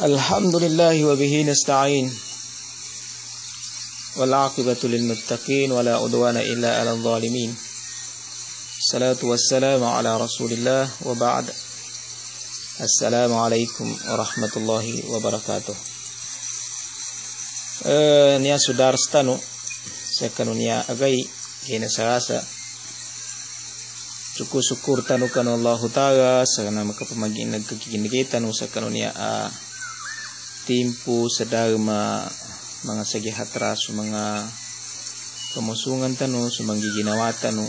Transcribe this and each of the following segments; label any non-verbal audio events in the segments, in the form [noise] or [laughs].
الحمد لله وبه نستعين والعاقبة للمتقين ولا عدوان إلا على الظالمين الصلاة والسلام على رسول الله وبعد السلام عليكم ورحمة الله وبركاته nia sudar stanu sekanu nia agai kena sarasa cukup syukur tanu kan Allah Ta'ala sakana maka pemagin nagkakigin kita nu sakanu nia a timpu sedama mga sagihatra su mga kamusungan tanu su mga giginawa tanu.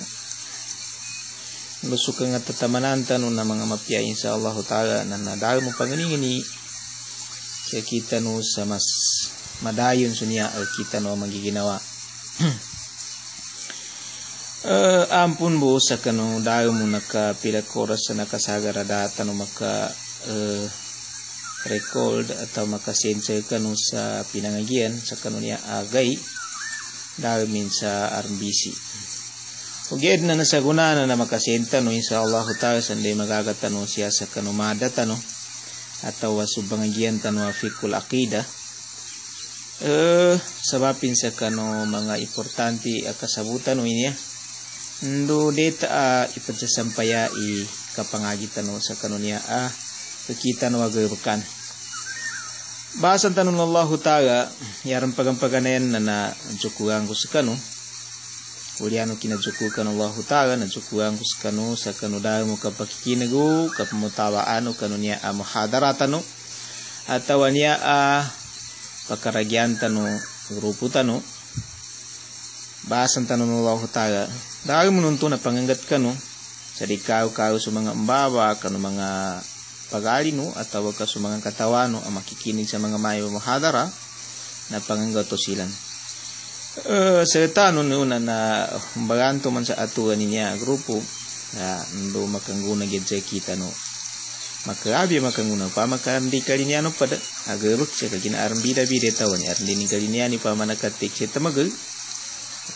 Lusuka nga tatamanan tanu na mga mapya Allah ta'ala na nadal mo panganingini kaya kita no sa mas madayon sunya al kita no magiginawa uh, [clears throat] ampun bo sa kanu dayo mo nakapila koras sa nakasagara data no maka uh, record atau makasensor kanu sa pinangagian sa kanunya agay dalmin sa RBC. Uged na nasaguna na na makasenta no insya Allah ta'ala sanday magagatano siya sa kanumada tano atau wasubangagian tano fikul akida eh sabapin sa kano mga importante akasabutan no inya ndo deta a ipagsasampaya i kapangagitan no sa kanunya a kita no agurkan Bahasan tanun Allah Ta'ala yaran pagampaganan na na jukuang ko sa kanu Uliano kinajukukan Allah Ta'ala na jukuang ko sa kanu sa kanu dahil mo kapakikinago kapamutawaan o kanu niya a pakaragyan tano grupo tano bahasan tanun Allah Ta'ala dahil mo nunto na panganggat kanu sa dikaw-kaw sa mga umbawa kanu mga pagalino at tawag ka sa mga katawano ang makikinig sa mga mayo muhadara na panganggato silang. Uh, sa tanong nuna na baganto man sa atuan niya grupo na ndo makangguna gid sa kita no? Makarabi makanguna pa makarandi kali niya no? Pada agaruk siya kagina aram bida bida tawan arndi ni kali niya ni pa manakatik siya tamagal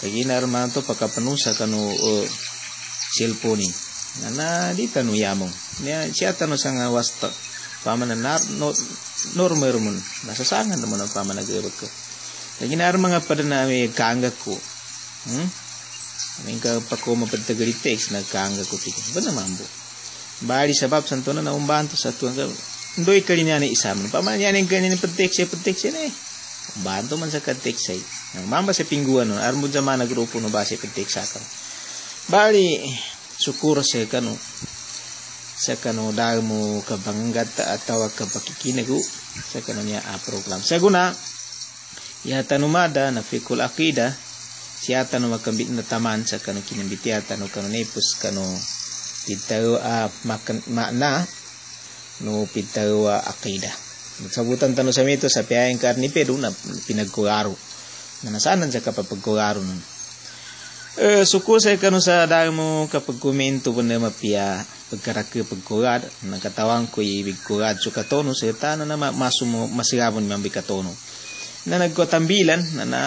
kagina armanto pakapanusa kanu uh, cellphone na di tanu yamong niya siya tanu sang wasta. Paman na nar no normal mun nasasangan naman ang paman nagabag ko lagi na mga pada na may kaangga ko hmm? Amin ka pa ko mapadtagali text na kaangga ko tiki ba naman bo bali sabab santo na naumbanto sa tuwang ka ndoy kali niya ni isam paman niya ni ganyan ni padtext siya padtext siya eh banto man sa ay mamba sa pingguan no armo zaman na grupo no base padtext sa bali syukur saya kanu. Sa kanu dalmu kabanggat atau kabakikinagu sa kanu niya a program. Sa guna. Ya tanumada na fikul akida siya tanu makambit na taman. Sa kanu kinambiti tanu kanu nepus kanu pitaw a makan makna no pitaw a akida sabutan tanu sa mito sa piyayang karni pedo na pinagkugaro na nasanan sa kapapagkugaro nun Uh, suku saya kanu sa damo kapag komento benda mapia pagkaraka pagkurad nagkatawang ko ibig kurad so katono sa tano na masumo masirabon mambi katono na nagkotambilan na na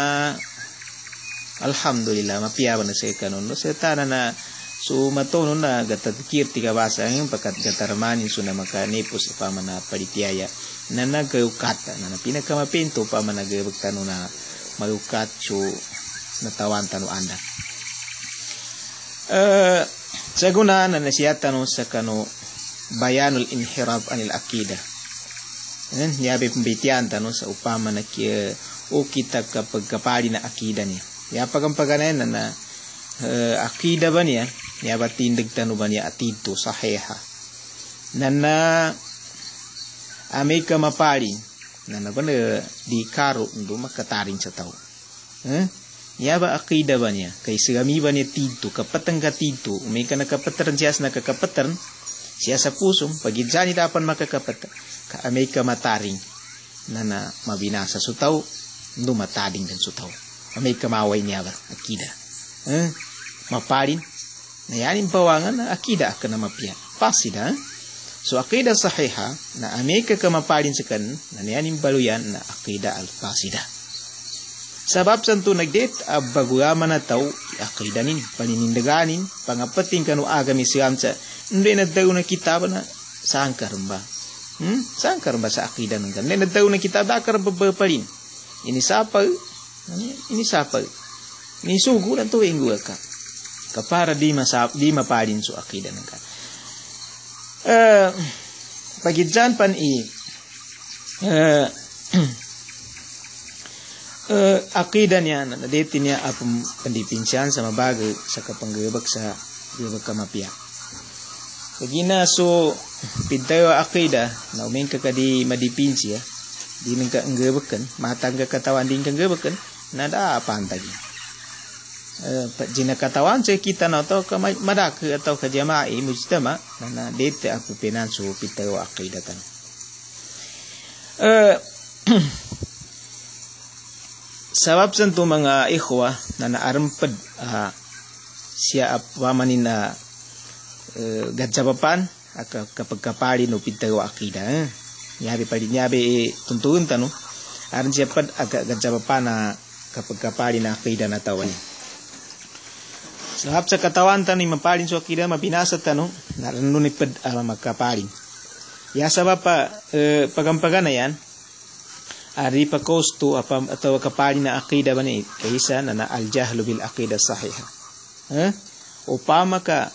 alhamdulillah mapia ba na sa kanu no tana na so matono na gatatikir tiga basa ang pakat gatarmanin so na makanipos pa man na palitiyaya na na na pinakamapinto pa man nagkayukta na mayukat so natawan tanu anda Uh, sa guna na nasiyata no sa kano bayanul inhirab anil akida. Yan, yabi pembitian tano sa upama na kia o kita kapag na akida niya. Ya pagampaganan na na uh, akida ba niya, ya ba tindig tano ba niya atito saheha. Na na amay mapali na na ba na di karo ndo makatarin sa tao. Eh? Ya ba akida ba niya? Kay sigami ba niya tito, kapatang ka tito, may ka siya sa nakakapataran, siya sa pusong, pagidsa ni dapan ka may ka mataring, na na mabinasa sa tao, dumatading din sa tao. May kamaway niya ba, akida. Eh? Maparin, na yanin pawangan na akida ka na mapia. Pasida, So akida sahiha na amay ka kamaparin sa kan na yanin baluyan na akida al-pasida. Sabab santo nagdet abagurama na tau akidanin paninindaganin pangapating kanu agami siamsa hindi na daw na kitab na sangkar ba Hmm? Sangkar bahasa akidah nang kan. Nen tahu na kita bakar beberparin. Ini siapa? Ini siapa? Ini sugu dan tu inggu ka. Kapara di masa di maparin su akidah nang kan. Eh jan pan i eh uh, [clears throat] akidah niya na deti niya apa pendipinsian sama bagai sa kapanggebak sa gebak kamapia. Kagina so pintayo akidah na umin ka kadi madipinsi ya. Di ning ka nggebakan, matang ka katawan din ka nggebakan, nada apa antagi. Uh, jina katawan sa kita na to ka madak atau ka jama'i mujtama na dete apa penan so pintayo akidah tan. Uh, [clears throat] Sabab santo mga ikhwa na naarampad uh, siya apamanin na uh, gadsapapan kapag kapali no pintago akida eh. nyabi pa din nyabi eh, tuntuun tano aran siya pad aga gadsapapan na kapag kapali na akida na tawan Sabab sa katawan tano mapalin so akida mapinasa tano naran ni pad ya sabab pa uh, pagampagan na yan ari pa kosto apa atau kapali na akida bani kaisa na, na al jahlu bil akida sahiha. Eh? Upama ka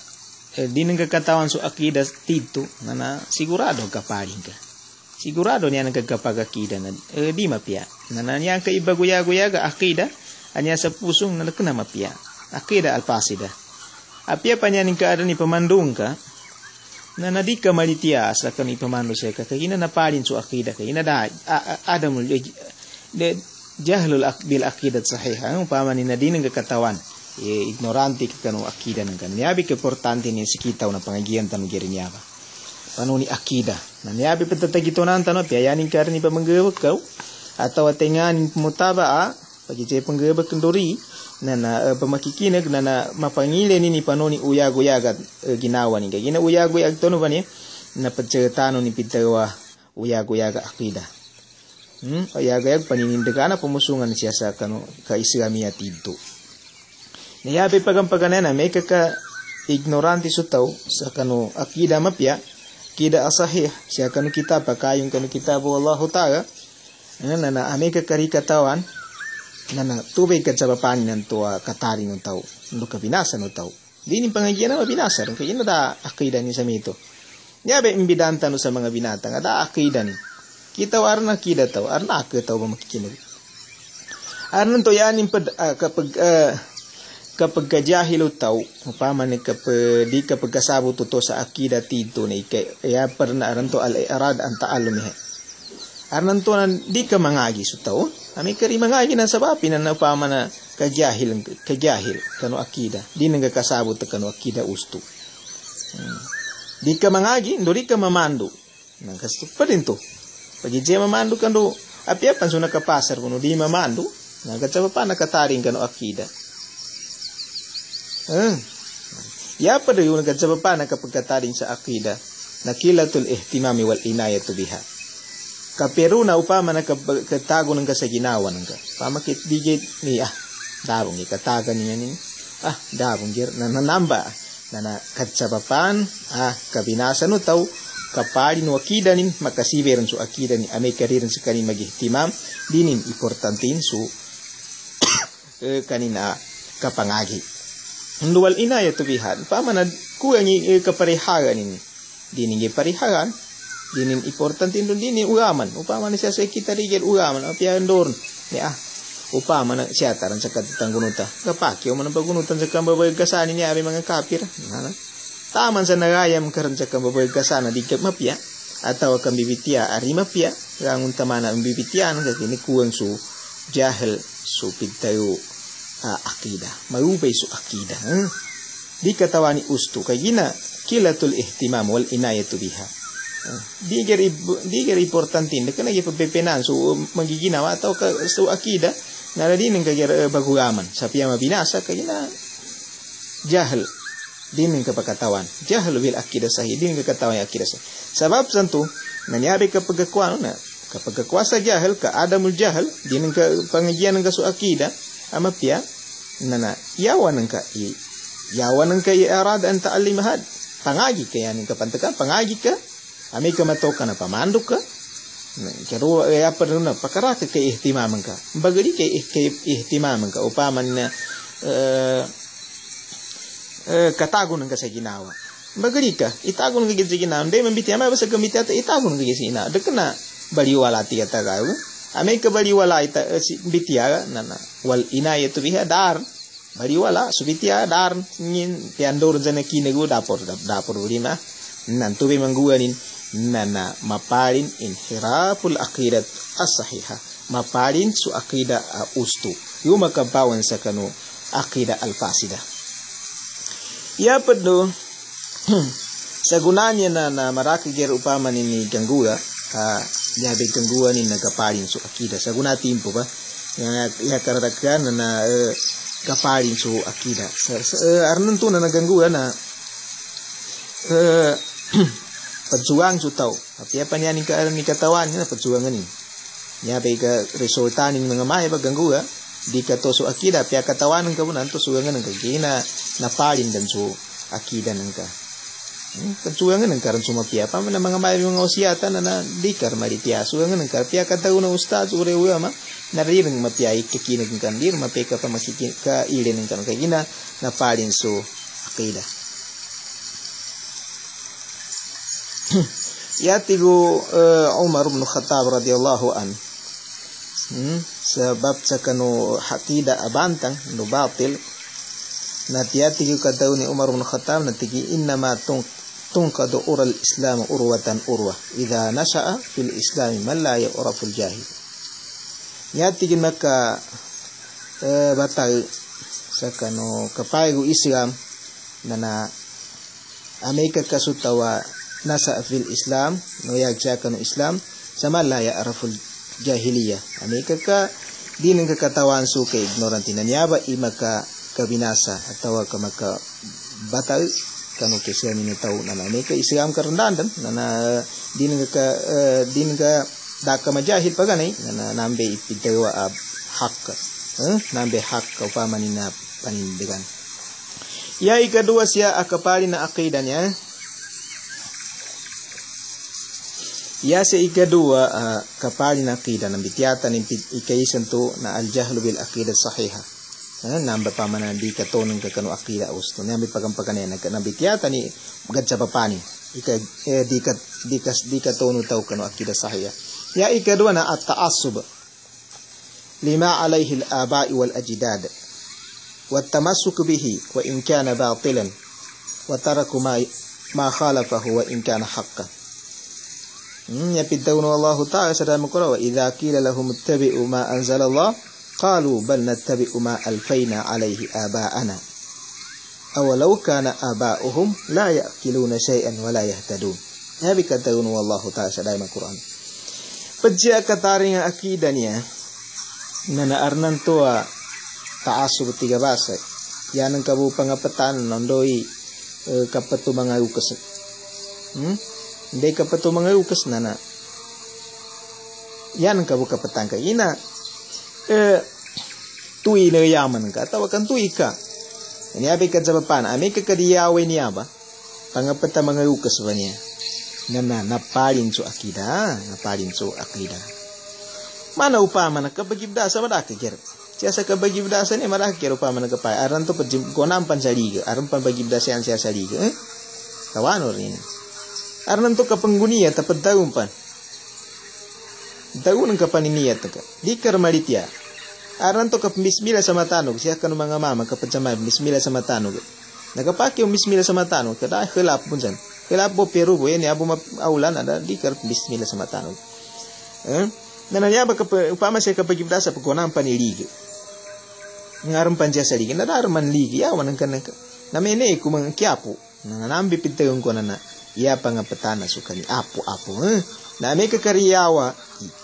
eh, dinang katawan so akida tito na na sigurado kapali ka. Sigurado niya nagkakapag akida na eh, di mapia. Na na niya ka iba guya guya ga akida anya sa pusong na nakana mapia. Akida al pasida apia pa niya ka ada ni pamandung ka na nadika malitia sa kani pamando sa ka na palin su akida kagina da adamul de jahlul bil akidat sahiha ang pamani na din katawan. E ignorante ka kanu akida nang kan. Niabi ke importante ni sikita na pangagian tanu geri niaba. Panu ni akida na niabi petatagito nan tanu piayanin karni pamanggewa kau atau atengan mutaba a pagi je panggewa kendori na na uh, pamakikina na na mapangile ni panoni uyago yaga uh, ginawa ni gina uyago yag tono bani na pagcertano ni pitawa uyago yaga akida. Hmm? Uyago yag paninindagana pumusungan siya sa kano ka islamiya tidto na yabe pagampaganana may ka ignorante su tau sa kano akida mapya kida asahih siya kano kitab kayong kano kitab Allah ta'ala. Na na ame ka karikatawan nana tubig kat sa papani ng tuwa katari ng tao. Ndo ka binasa ng tao. Di ni pangagian na mabinasa rin. Kaya da akida ni sa mito. Niya ba imbidanta no sa mga binatang ada akida ni. Kita warna akida tao arna akida tao ba makikinig? Arna to yanin pad uh, kapag uh, kapag kajahilo tao upama ni kapag di kapag kasabo to sa akida tito ni kay ya parna aran to al irad ang taalum he. Arnan to di ka mangagi su tao Ami kari mangagi na sabapi na napama na kajahil kajahil kano akida. Di nga kasabot ta kano akida usto. Hmm. Di ka mangagi, di ka mamando. Nang kasto pa din to. Pag ije mamando kano api apan so nakapasar kuno di mamando. Nang katsaba pa nakataring kano akida. Hmm. Ya pa rin yung nagkatsaba pa nakapagkataring sa akida. Nakilatul ihtimami wal inayatu biha kaperu na upama na ng sa ginawa ng ka. Pamakit digit ni ah, darong ikataga niya ni ah, darong gir na nanamba na na katsapapan ah, kabinasa no tau kapali no akida nin makasiveran su akida ni ame kariran sa kanin magihtimam dinin importantin su [coughs] eh, kanina kapangagi. Nduwal ina ya tubihan, pamana kuya ni eh, kaparihagan ini. Dinin parihagan, dinin importante indon dini ugaman. Upama siya sa kita rigel ugaman. Apya ndor ni ah. Upama na siya taran sa katitang gunuta. Kapakyo man pagunutan sa kambabay kasani niya abi mga kapir. Nana taman sa nagayam karan sa kambabay kasana di ka mapya atau kang bibitya ari mapya rangun tamana ang bibitya na kini kuwang su jahil su pigtayo uh, akida mayubay su akida hmm? di katawani usto kay gina kilatul ihtimam wal inayatu biha Diger diger importantin de kana ye pepenan so magiginawa atau ka so akida naradinin ka ger baguraman sa piyama binasa ka gina jahil. Dinin ka pakatawan jahil bil akida sahih. Dinin ka katawan akida sahih. Sabab santu nangyari kapag kakuan na kapag kakuasa jahil ka adamul jahil dinin ka pangajian ka so akida ama pia nana yawan ka yawan ka i arad an ta'allim had pangagi kaya ning ka pantaka pangagi ka Ame ka matoka na pamanduk ka. Karo eh apa na pakara ka kay ihtimaman ka. Bagari kay kay ihtimaman ka upaman na eh katagun ka sa ginawa. Bagari ka itagun ka sa ginawa. Dai man biti ama basa gamiti ata itagun sa ginawa. Dekna bali wala ti kata ka. Ame ka bali wala ita bitia nana wal inayatu biha dar bali wala subitia dar ngin tiandor jana kinegu dapur dapur ulima nan tubi mangguanin nana maparin inhiraful aqidat as-sahiha maparin su aqida a ustu. Yuma kabawan sa kanu aqida al-fasida. Ya pedo sa gunanya na na maraki ger upaman ini gangguan ha ya be gangguan ini nagaparin su aqida sa guna timpo ba ya ya karadakan na uh, kaparin su aqida sa, sa uh, arnan tu na nagangguan na uh, [clears throat] pejuang su tau tapi apa ni ni ka ni katawan ni pejuang ni. Ya be ka resulta ni mengamai ba ganggu ya. Di ka to su akida pia katawan ka bunan to su ngan ka gina na palin dan su akida nang ka pejuang nang karan cuma pia pa mana mengamai mga usiata na na di kar mari pia su ngan ka pia kata una ustaz ure uya ma. Na rin ma pia ikikina kan dir ma. Pe ka pa makikin ka ile nang kan ka gina na palin su akida [laughs] yatigu uh, Umar bin Khattab radhiyallahu an hmm, sebab sakanu hakida abantang nu batil. Natiyatigu katauni Umar bin Khattab natigi inna ma tung tungkadu ural islam urwatan urwa idza nasha'a fil islam man la ya'raful jahil. Yatigi maka uh, batal sakanu kapaigu islam. Nana Amerika kasutawa nasa fil islam no yagjakan islam sama la ya araful jahiliyah. Ani kaka dinin ka katawan su ka ignorant nanyaba imaka kabinasa atau ka maka batal? Kanu ke siya ni tau nana ni ka islam karendan dan nana dinin ka dinin ka daka majahid paganay nana nambe ipitewa ab hak eh? nambe hak ka upamani na panindigan. Ya ikadua siya akapali na akidanya Ya ياسي إكدوا كبال نقيدة نبتياتا إكيسن تو نا الجهل بالأقيدة الصحيحة namba pamana di katonang kakano akida usto namba pagampagane na nabitiyata ni gadsa papani ika di kat di kas di katono tau kano akida sahiha ya ikadua na at taasub lima alayhi al aba'i wal-ajidad wat tamassuk bihi wa in kana batilan wa taraku ma ma khalafahu wa in kana يبدون الله تعالى سلام قرأ وإذا قيل لهم اتبعوا ما أنزل الله قالوا بل نتبع ما ألفينا عليه آباءنا أولو كان آباؤهم لا يأكلون شيئا ولا يهتدون هذه كتبون والله تعالى سلام القرآن Pejak kataringa akidanya nana arnan tua taasub tiga bahasa yanang kabu pangapetan nondoi e, kapetu mangayu kes hmm? Ndai kapetu mangayu kes nana. Yanang kabu kapetan ka ina. E, tui ne yaman ka atau kan tui ka. Ini abi ka jawapan ami ka kadiyawe ni aba. Pangapeta mangayu kes banya nana napalin su akida napalin su akida. Mana upama na kabagibda sa madaka ger. Siasa kabagibda sa ni madaka ger upama na kapay aran to pajim konam pansaliga aran pan bagibda sa yan saliga eh? Kawano rin aran to kapanggunia tapad daun pan. Daun ang kapaniniyat ka di karmalitya aran to kap bismillah siya kanu mga mama kapajamay bismillah sa matanog Nagapake yung bismillah sa matanog kada khilaf pun san khilaf po pero bo yan abo aulan ada di kar bismillah sa matanog eh? Nananya ba kapag upama siya kapag ibda sa pagkunang panilig ngaram panja sa ligi. Nadar man ligi ya wanan kan na mene ku mang kiapo na nambi pitayong ko na na iya pa nga patana sukani apo apo eh. Na me ka kariyawa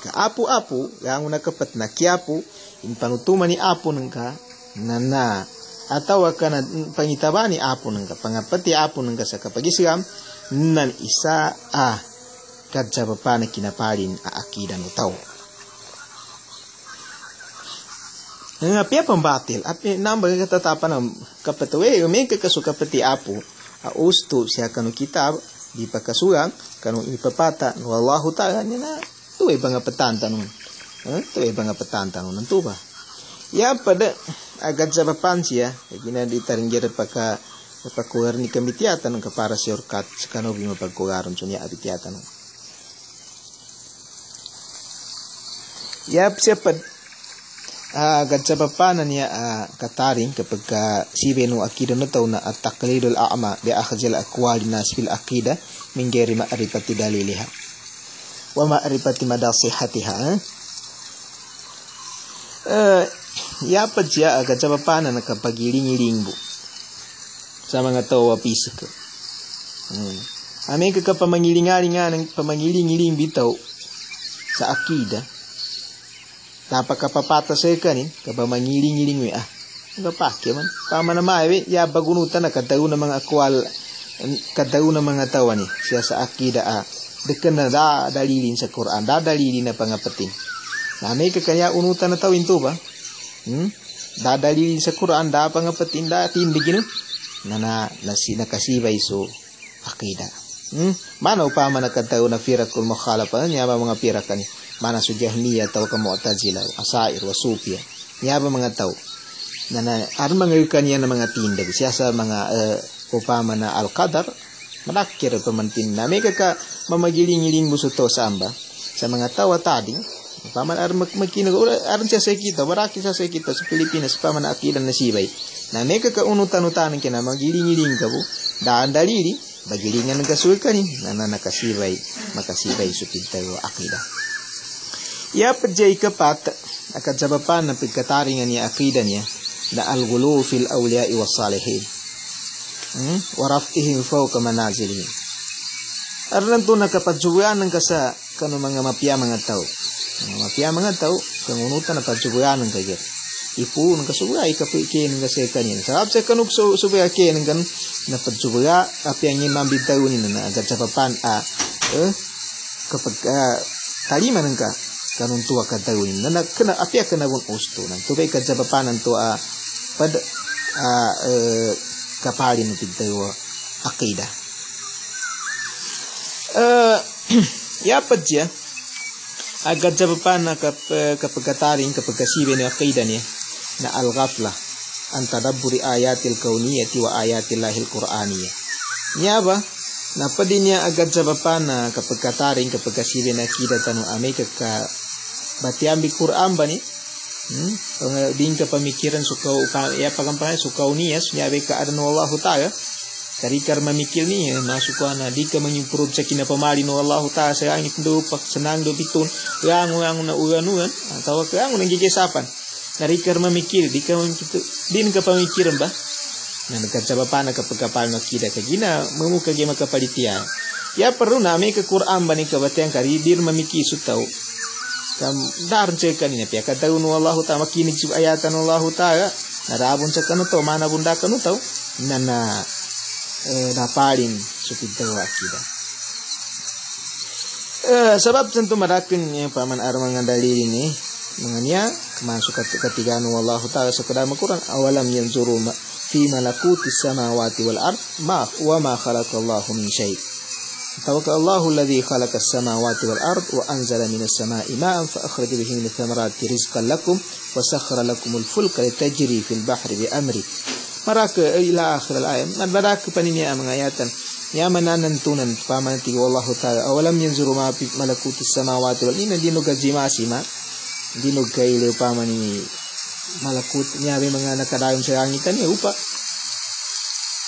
ka apo apo yang una kapat na kiapo in panutuma ni apo nang ka na na. Atau kana pangitabani apo nang ka pangapati apo nang ka sa kapagisgam nan isa a papana kinapalin a akida no tao. Nga pia pambatil api namba katatapan ng kapatuwe umi kakasuka pati apo a usto siya kanu kitab di pakasurang kanu ipapata wallahu ta'ala na tu e banga petanta nun eh tu e banga petanta nun tu ba ya pada agak jaba panci ya. Gina di taringgir paka pakugar ni kamitiatan ka para siorkat sakano bima pagkugaron sunya abitiatan ya siapa uh, gadsabapanan uh, kataring kapag uh, sibenu akida na tao na at taklidul a'ma bi akhzil aqwali nas fil aqida min ghairi ma'rifati daliliha wa madasihatiha eh? uh, ya agad sa papanan na kapag iling bu sa mga tao wapisik hmm. Amin ka kapamangilingaling nga ng pamangiling-iling bitaw sa akida napakapapata kanin kaba mangiling-iling we ah. Nga pake man tama na maewe ya bagunutan na kadao na mga akwal kadao na mga tawa ni. Siya sa akida ah. Dekan na da dalilin sa Quran da dalilin na pangapating na may kakaya unutan na tawin to ba? Hmm? da dalilin sa Quran da pangapating da tindigin na na nasi nakasibay so akida. Hmm? mana upama na kadao na firakul mukhalafa niya mga pirakan mana su jahmiya atau ke mu'tazila asair wa sufia ya ba mga na na ar mga kanya na mga tindag siya mga uh, upama na al qadar manakir pemantin na may kaka mamagiling-iling buso to samba. Sa mga tawa tadi? Upama ar magkinag ar siya sa kita baraki sa kita sa Pilipinas upama na akidan na sibay na may kaka unutan-utanan kina magiling-iling ka po daan dalili bagilingan ng kasuy kanin na nakasibay makasibay supid tayo na pagkataringan niya akida niya na al-gulu fil awliya'i was salihin. Hmm? Warafihim fawqa manazilihim. Arlan to nakapadjubuyan ng kasa kano mga mapia mga tao. Mga mapia mga tao, kangunutan na padjubuyan ng kagir. Ipu ng kasubaya ikapike ng kasi kanyan. Sarap sa kanuk subaya ke ng kan na padjubuya api ang imam ni na agad a eh kapag uh, talima ng ka kanun tua kadawin na kena apia kena gun usto nan tu bai kadza papanan tu a pad a kapalin piddawa aqida eh ya padja agad jabapana kap kapagataring kapagasibe ni aqida na al-ghafla. An tadabburi ayatil kauniyati wa ayatil lahil qur'aniyah nyaba na padinya agad jabapana kapagkataring kapagasibe na akida tanu amay ka batiambi Quran bani. Hmm? din ka pemikiran suka ya pagampangan suka unias nyabe ka adan wallahu ta'ala. Karikar memikir ni ya masuk ana di ka menyumpurut sakina pamali no Allah ta'ala. Saya ini pendo pak senang do pitun. Yang yang na uan-uan atau ke yang nang gigesapan karikar memikir di ka din ka pemikiran bah. Na nagkacabapana kapag kapal na kida kagina mamuka gima kapalitian ya perlu nami ke Quran bani kari dir memiki sutau kam dar cekan ini pia kata unu Allah ta makini cip ayatan Allah ta narabun cekan to mana bunda kanu tau nana eh dapalin supita wakida eh sebab tentu merakin ya paman arman dalil ini mengania masuk ketiga anu Allah taala sekedar Quran awalam yanzuru fi malakutis samawati wal ard ma wa ma khalaqallahu min syai' Tawakkalallahu alladhi khalaqas samawati wal ard wa anzala minas samai ma'an fa akhraj bihi minats thamarati rizqan lakum wa sakhkhara lakumul fulka litajri fil bahri bi amri. Maraka ila akhir al-ayat. Maraka paninia mengayatan ya nantunan pamanti wallahu ta'ala awalam yanzuru ma fi malakuti samawati wal ina dino gajimasi ma gaile pamani malakut nyabe mangana kadayum sayangita kan, ya, upa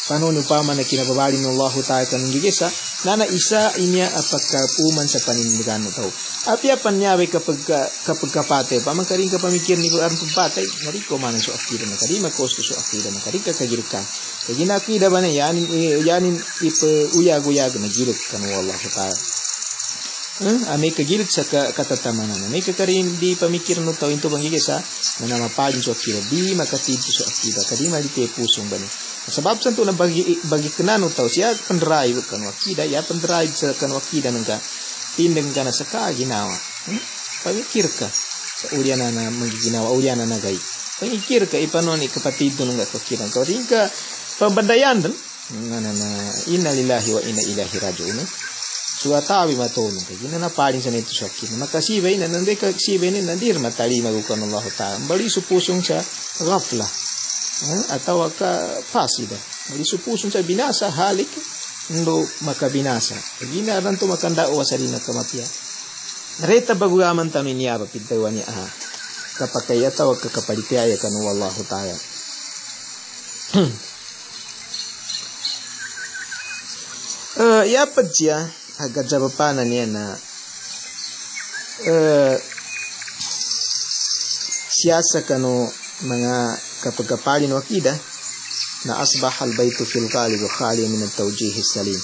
panonu pamana kina babali ni ta'ala kan gigesa nana isa inya apakah puman sa panindigan mo tau api apan nyawe kapag kapag kapate pa mangkaring ka pamikir ni aran pagpatay nariko man so akira na kadi makos so akira na kadi ka. Kagirkan kaya na akida ba na yanin yanin ipe uyag uyag na girit kan Allah taala Hmm, ame kagilit sa katatamanan. Ame kakarin di pamikir no tau into bang gigisa na namapalin so akira di makatito so akira kadi malite pusong ba ni Sebab tentu na bagi bagi kenanu tahu siya pendrive kan wakida ya pendrive sa kan wakida nangka tindeng kana sa ka ginawa. Hmm? Pamikir ka sa uliana na magiginawa uliana na gay. Pamikir ka ipanon ikapatid nung ka kira. Kau tingka pembandayan dan na na na inna lillahi wa inna ilaihi raji'un suatawi matulung kay gina na paling sa nito sakit makasibay na nande ka sibay ni nandir matali magukan Allah ta'ala bali supusong sa ghafla eh, atau ka fasida bali supusong sa binasa halik ndo makabinasa gina ran to makanda o salina kamapia Nareta bagugaman tanu ini apa pintawan niya ah kapakaya tawa kakapalitaya kanu wallahu ta'ala. Uh, [clears throat] ya pajya agak jawaban niya na uh, siyasa kanu mga kapagkapalin wakida na asbah al baitu fil qalib khali min at tawjih salim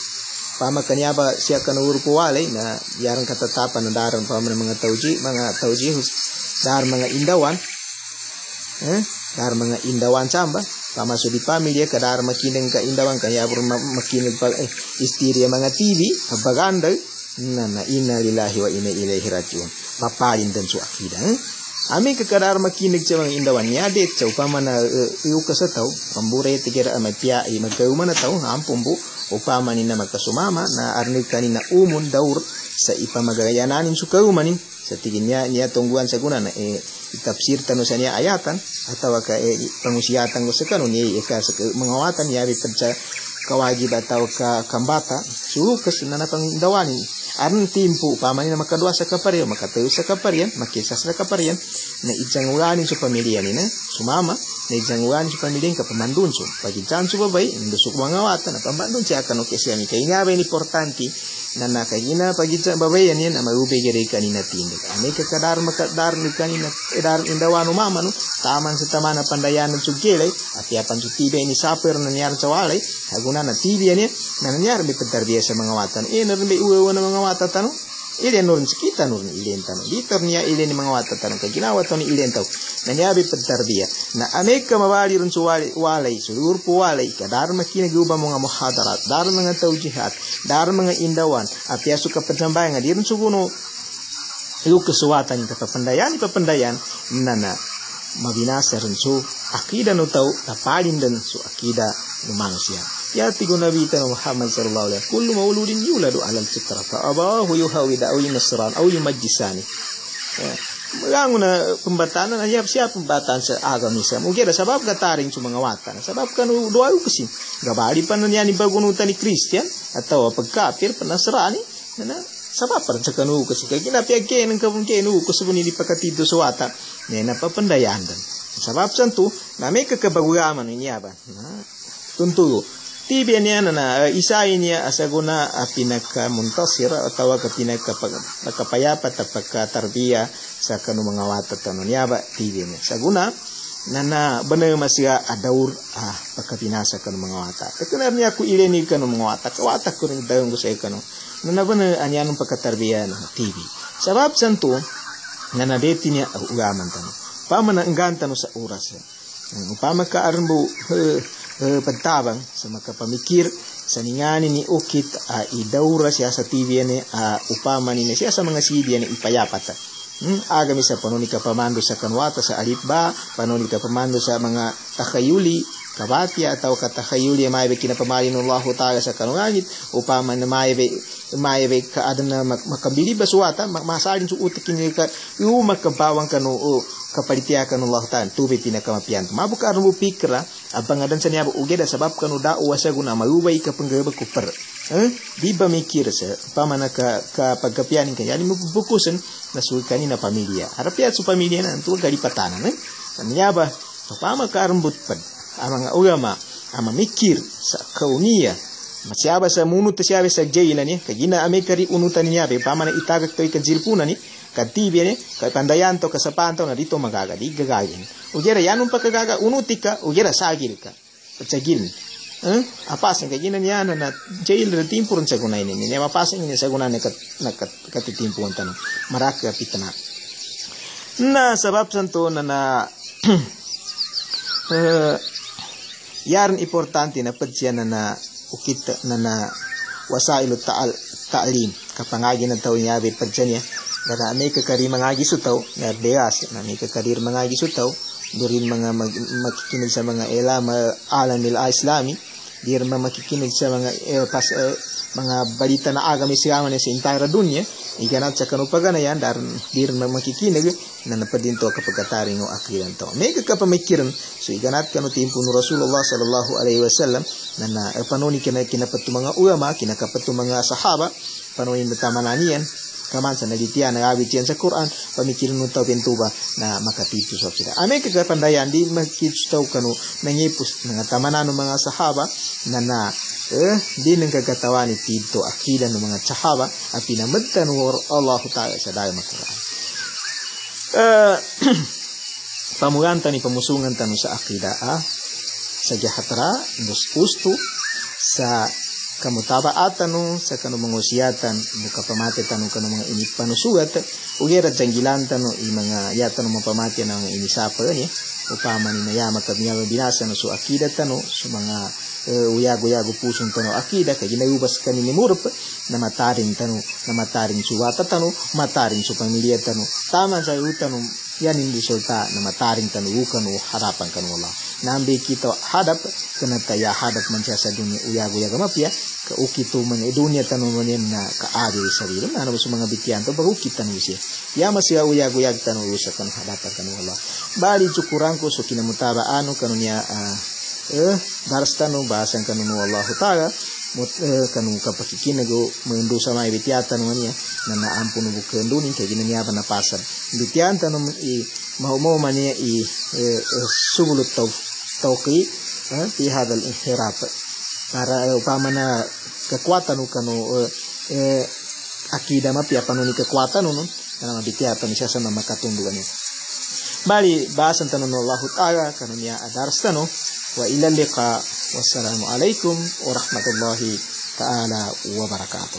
pama kanyaba siya kanu urpo wale na yarang katatapan na daran pama mga tawji mga tawjihus dar mga indawan. Eh dar mga indawan samba pama so di pamilya kadar makineng ka indawan kaya pur makineng pa eh istiria mga TV abaganda na na inna lillahi wa inna ilaihi rajiun. Mapalin dan su akida eh? Ami ke kadar makinig sa mga indawan niya det sa upama na uh, iu kasataw pambure tikira ama pia i magkauma na taw hampumbu upama ni na magkasumama na arnig kanina umun daur. Sa ipamagayananin su kaumanin sa tigin niya niya tungguan sa na eh, itapsir tano sa ayatan. Atau ka eh, pangusiatan ko sa kanon niya ika sa mangawatan niya bipad sa kawagib atau ka kambata. Sulukas na napangdawanin aron timpo pamani na makadua sa kaparian makatayo sa kaparian makisa sa kaparian na ijangulanin sa pamilya ni na sumama na ijangulanin sa pamilya ka pamandun pagi jansu babay ndusuk mga wata na pamandun siya kanu kesi ami kay nga ben importante na nakagina pagi jan babay yan yan na marube gere kanina tindak. Ame ka kadar makadar ni kanina edar indawano mama no taman sa tamana pandayanan suggelay at yapan su tibe ni saper na niyar sa walay haguna na tibe ni na niyar be petarbiya sa mga watan e na be uwe na mga wata tano ile nur kita nur ile tano ditor niya ile ni mga wata na niya be petarbiya na aneka mawali run suwali walay sulur po walay kadar makina guba mga muhadarat. Dar mga tawjihat. Dar mga indawan. At yasu ka pajambayan dirun suguno Ilu kesuatan ka papandayan papandayan nana mabinasa rin so akida no tau tapalin din so akida no manusia. Ya tigo nabi ta Muhammad sallallahu alaihi kullu mauludin yuladu ala alfitra fa abawahu yuhawida aw yunasran aw Mengangun na pembatanan aja siapa pembatanan sa Islam. Mungkin ada sebab kataring cuma ngawatan. Sebab kan doa ukesim. Gabali panan yani bagunutan ni Kristen atau apa kafir penasrani. Nah, sabab para sa kanu kasi kay kinapya ken ka ken ko subuni di pakatito suwata ne na papandayaan dan sabab santu na may kakabaguraman niya ba na tuntuyo tibi niya na na isa niya asaguna a pinaka muntasir atau ka pagkapayapat at pagkatarbiya sa kanu mga wata tano niya ba tibi niya saguna na na bana masya adaur ah pagkapinasa kanu mga wata kakunar niya ku ileni kanu mga wata kawata ko rin ko sa kanu nanabana anyanum pakatarbiyan TV. Sabab santo nanadeti niya ugaman tano. Pama na enggan tano sa oras. Upama ka armbo pagtabang sa makapamikir sa ningani ni ukit a idaura siya sa TV ni a upama ni siya sa mga CD ni ipayapata. Hmm, agami sa panoni ka pamando sa kanwata sa alitba, panoni ka pamando sa mga takayuli, kabati atau kata khayuli may be kinapamali ng Allah Ta'ala sa kanungangit upama na may be be ka adan na makabili baswata masalin su utik ni ka yu makabawang kanu o kapalitiya kanu Allah Ta'ala tube pinakamapian mabuka anu pikra abang adan sa niya ugeda sabab kanu da uwasa guna mayubay ka panggaba kupar eh? Di ba mikir sa pamana ka ka pagkapianin ka yani mabubukusan na sulkani na pamilya harapiat su pamilya na antu galipatanan eh? Niya ba pama ka arambut pad amang ulama ama mikir sa kaunia. Masyaba sa munut siyabe sa jaila ni? Kagina ame kari unutan niya be pamana itagak to ikajilpuna ni? Katibe ni? Kay pandayan to kasapanto na dito magaga di gagagin. Ugera yanun pa kagaga unutika ugera sagil ka. Pacagil eh? Apasan kagina niya na na jail na timpurun sa gunay ni ni. Mapasan ni sa gunay ni kat na katitimpuan tanong maraka pitana na. Sabab santo na na uh, [clears throat] yaran importante na padsiyan na na ukit na na wasailu ta'al ta'lim. Kapangagi na taw niya be padsiyan niya Dara may kakari mangagi sutaw na deas. Na may kakarir mangagi sutaw durin mga mag, makikinig sa mga elama alam nila islami. Dir mamakikinig sa mga eh, pas, eh, mga balita na agami siya sa entire dunya iganat sa kanupagana yan dar dir mamakikinig na napadinto kapagkataring o akiran to. May kapamikiran so iganat kanu timpo no Rasulullah sallallahu alaihi wasallam na na panuni kina kinapatu mga ulama kinakapatu mga sahaba panuni tamananian kaman sa nagitian nagabitian sa Quran pamikiran mo tau pintuba na makatitu sa kita ame kagapandayan di makitstaw kanu nangipus nga tamanano mga sahaba na na eh di nang kagatawani tito akida ng mga sahaba at pinamagtan Allah Ta'ala sa dayo eh [clears throat] pamugantan ni pamusungan tanu sa akida ah sa jahatra dos ustu sa kamutabaatan no sa kanu mangusiatan muka pamati tanu kanu mga ini panusugat ugera janggilan tanu i mga yata no mapamati na mga ini sapa ni upama ni nayama kabinyawa binasa no su akida tanu su mga uh, uyago-yago pusong tanu akida kay ginayubas kani ni murup. Na mataring tanu na mataring suwata tanu mataring su pamilya tanu. Tama sa utanu yan hindi sulta na mataring tanu ukanu harapan kanu Allah. Nambe kita hadap kena taya hadap man sa dunia uyago yaga mapya ka ukito man dunia tanu man na ka adi sarilo na ano mga bitian to baru kita nu siya ya masya uyago yag tanu usa kan hadapan kanu Allah. Bali cukuran ko so kinamutaba anu kanu niya uh, eh daras tanu bahasan kanu Allah taala mut eh, kanu kapakikinago mendu sama ibitiatan niya na naampun bukan dunia kay ginanya na pasan bitian tanu i mau mau mania i eh, eh, subulut tau tauqi fi hadal inhiraf. Para upama na kekuatan kanu eh, akida mapi apa nuni kekuatan nunu kana mabitiya pa siya sa makatunduan bali bahasan tanong Allah Ta'ala kanunya adars tano wa ila liqa. Wassalamu alaikum warahmatullahi ta'ala wabarakatuh